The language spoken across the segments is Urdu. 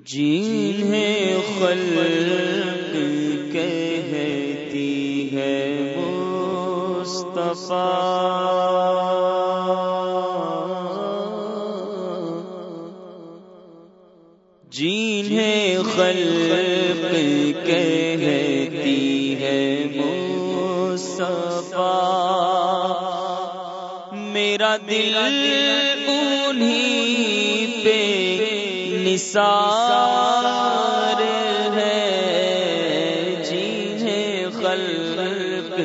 جنہیں خلق کہتی ہے مصطفیٰ۔ جنہیں خلق کہتی ہے مصطفیٰ۔ میرا دل نثار ہے جنہیں خلق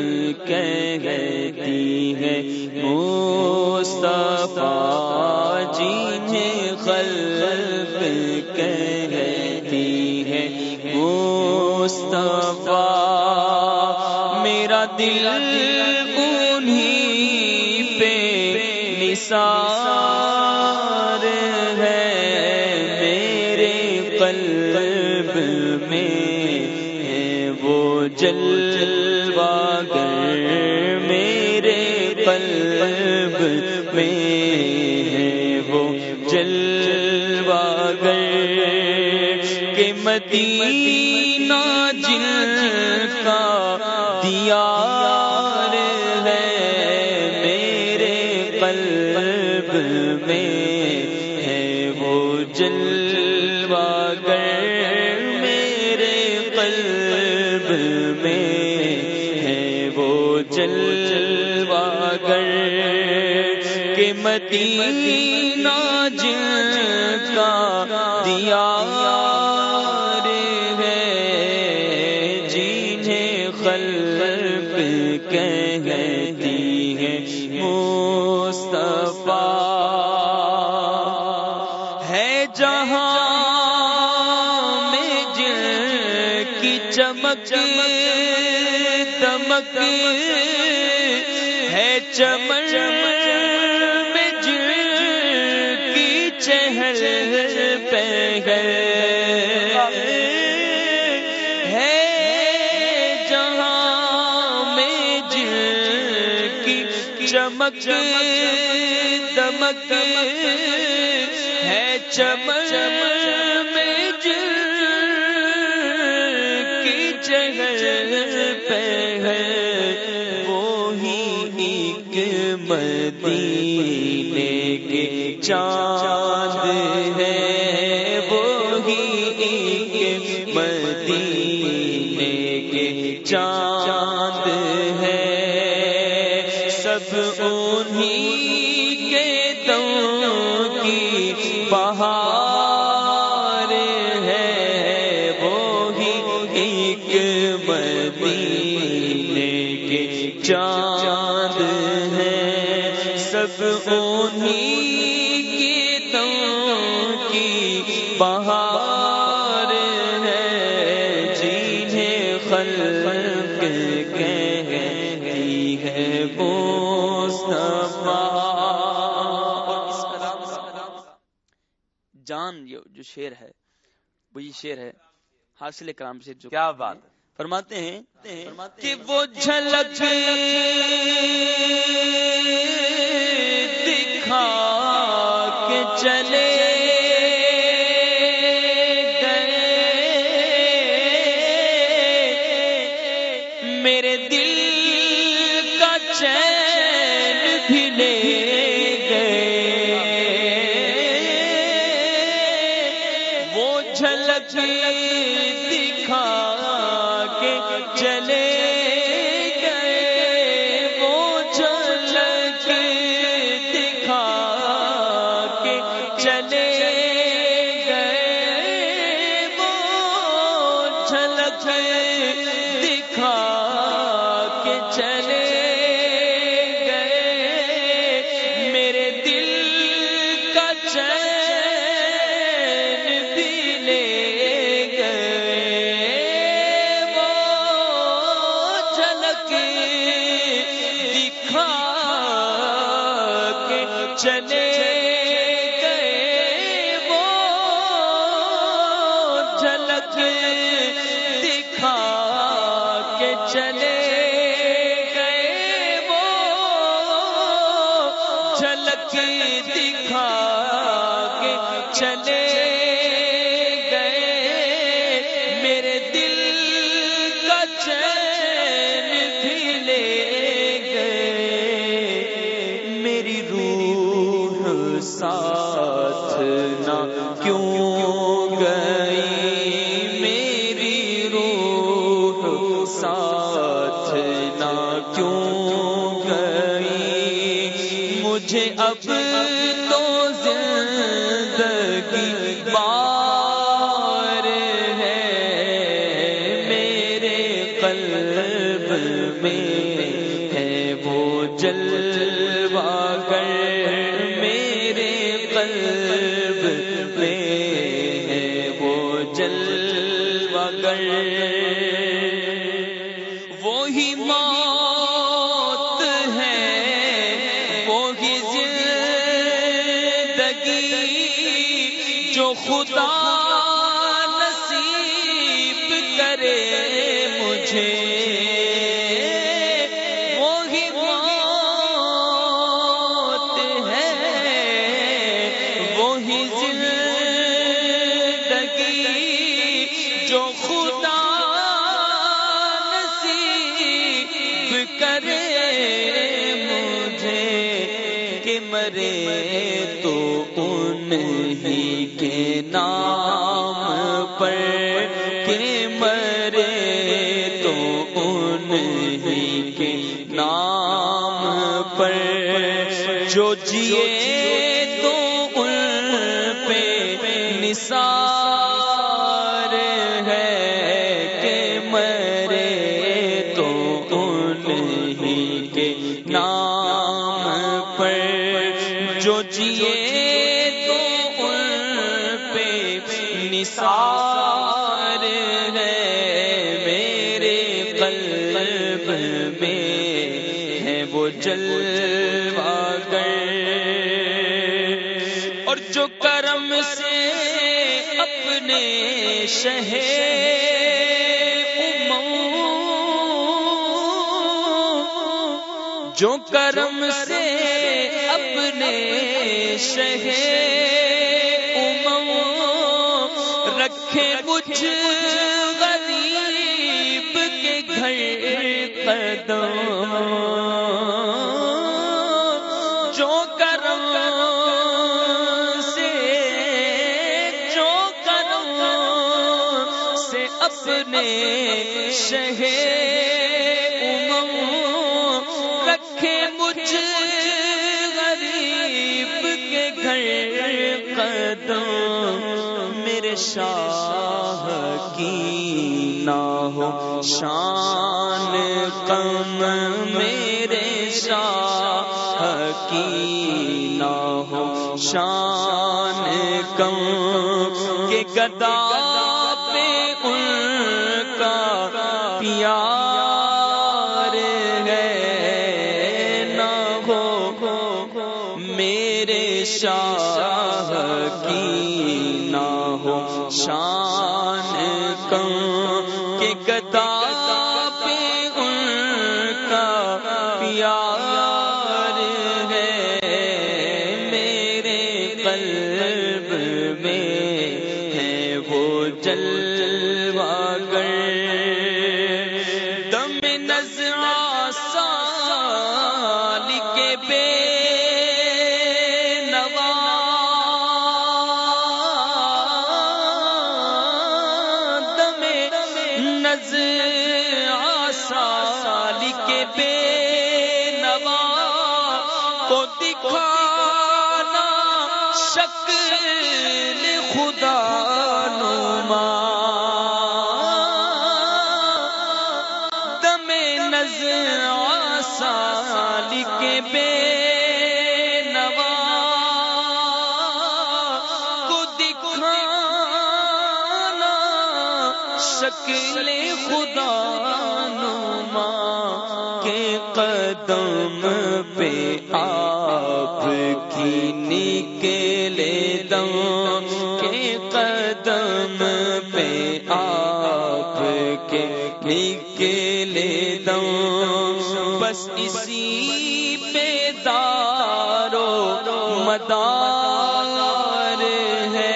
کہتی ہے مصطفیٰ جنہیں خلق کہتی ہے مصطفیٰ میرا دل قلب میں وہ جلوہ گر میرے قلب میں وہ جلوہ گر کہ مدینہ جن کا دیار ہے میرے قلب میں مدینہ جن کا دیار ہے، جنہیں خلق کہتی ہے مصطفیٰ۔ ہے جہاں میں جن کی چمک، دمک، ہے چمر چہل پہل ہے جہاں میں جن کی چمک، دمک ہے۔ چمر میں جن کی چہل پہل وہی ایک مدینے کے چاند۔ وہی ایک مدینے کے چاند ہے۔ سب انہیں کے دوں کی بہار ہے۔ وہی ایک مدینے کے چاند ہے۔ سب جان جو شیر ہے وہ یہ شیر ہے حاصل کرام سے جو کیا بات فرماتے ہیں کہ وہ جھلک دکھا کے چلے۔ چلے گئے وہ جھلک دکھا کے چلے گئے۔ میرے دل کا چین گئے۔ میری روح ساتھ نہ کیوں وہی ماں نام پر کہ مرے تو انہی کے نام پر جو جیے تو ان پہ نثار ہے کہ مرے تو انہی کے نام کرم سے اپنے شہر جو کرم سے اپنے شہر رکھے کچھ غریب کے گھر قدم شہر رکھے مجھ غریب کے گھر قدم۔ میرے شاہ کی نہ ہو شان کم۔ میرے شاہ کی نہ ہو شان کم۔ کے گدا پہ ان پیا دکھانا شکل خدا نما۔ دم نظر سال کے بے نوا شکل خدا قدم پہ آپ کی نکلے دم کے قدم پہ آپ کے نکلے دم بس اسی پہ دارو مدار ہے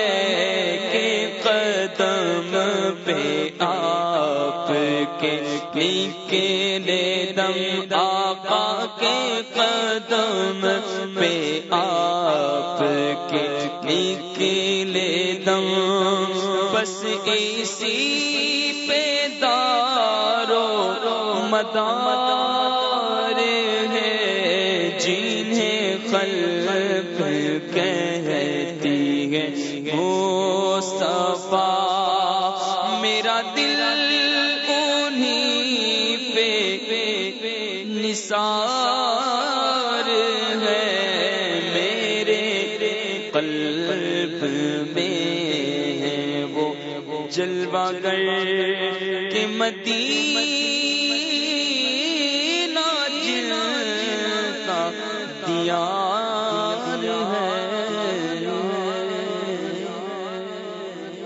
کہ قدم پہ آپ کے نکلے دم آقا کے قدم پہ آپ کے نکلے دم۔ بس اسی پہ دارو مدار ہے جنہیں خلق کہتی ہے۔ مصطفیٰ میرا قلب میں ہے وہ جلوہ گر کے مدینہ